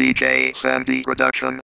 DJ Sandy Production.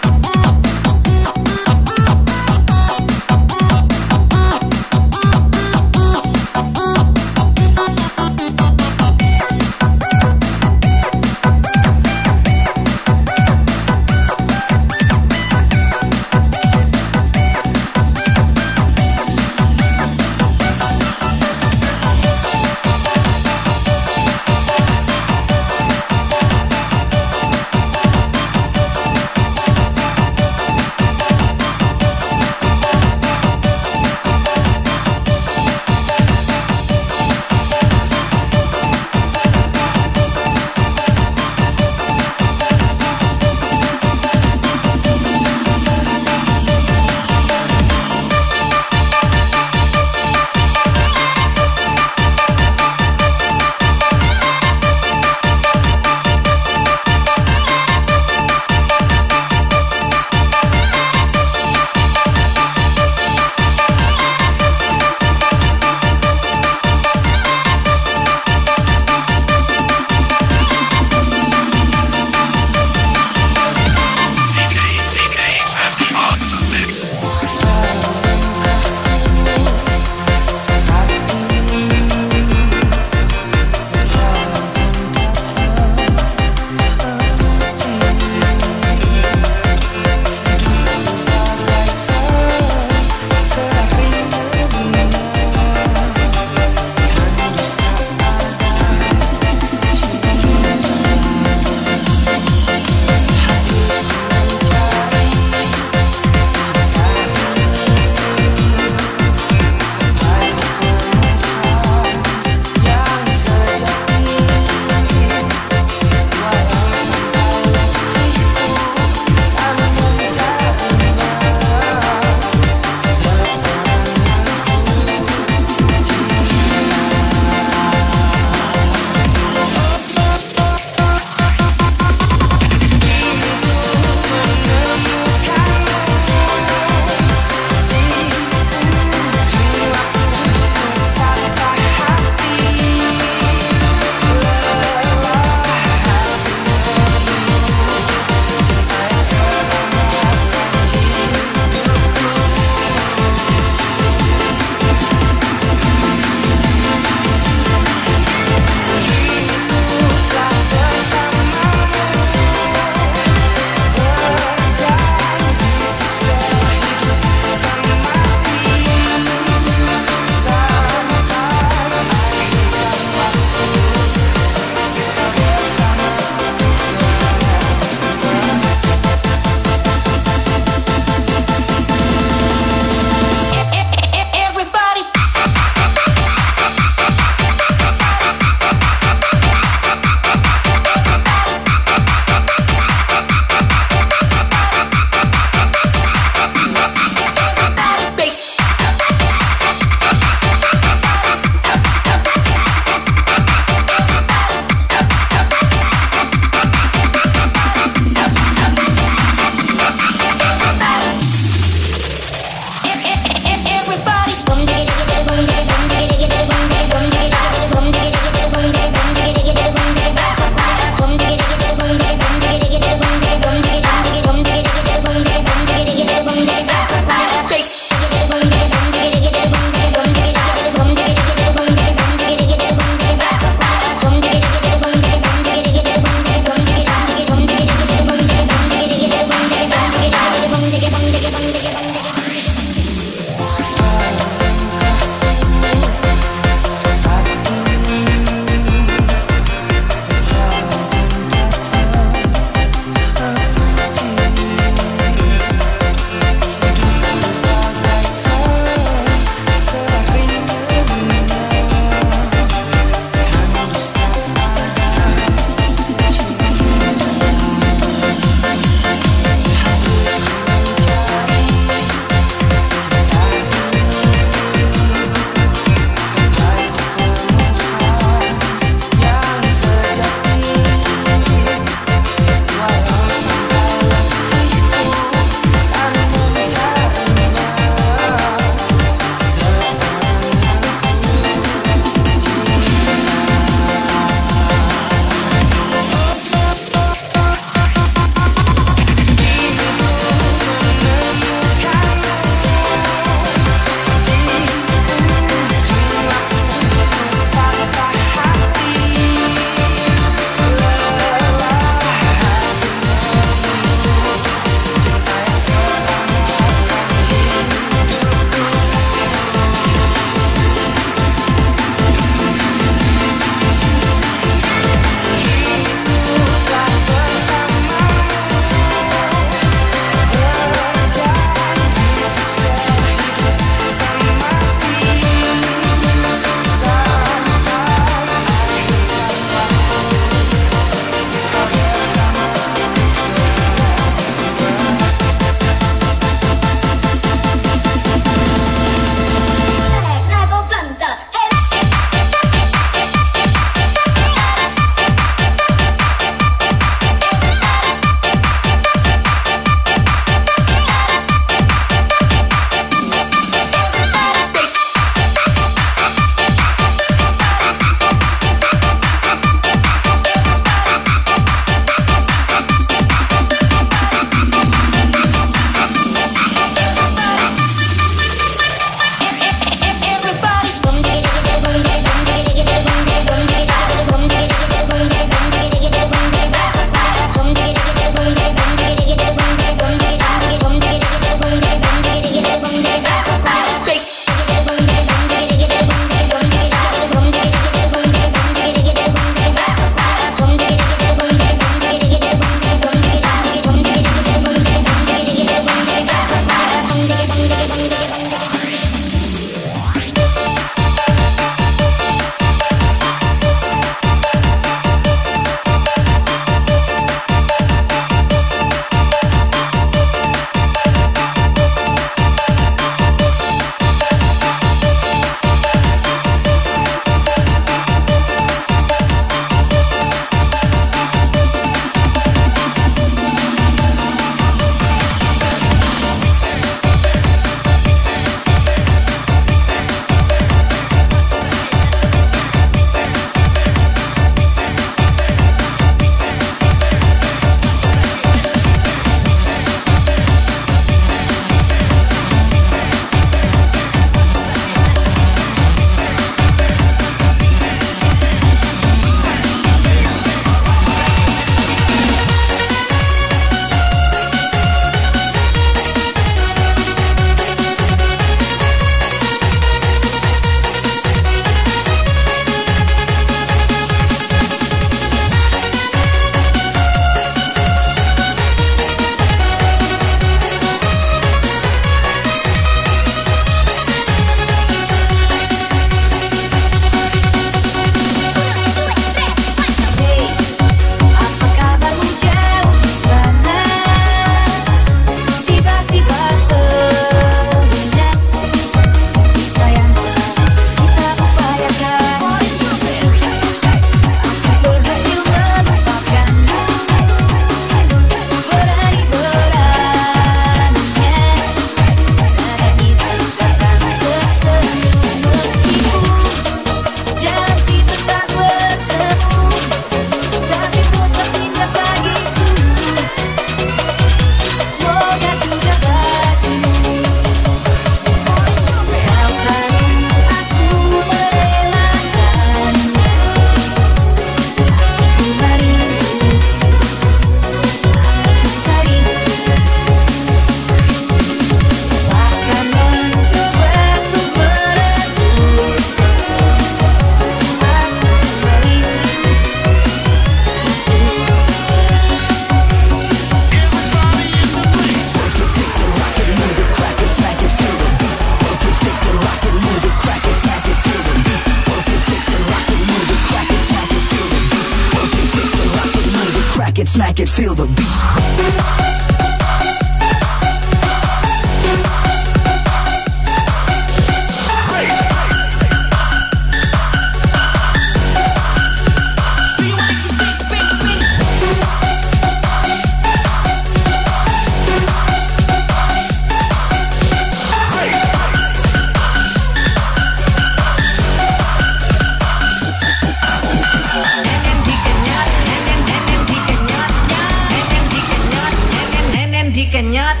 kenyat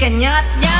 nenen dikenyotnya, nenen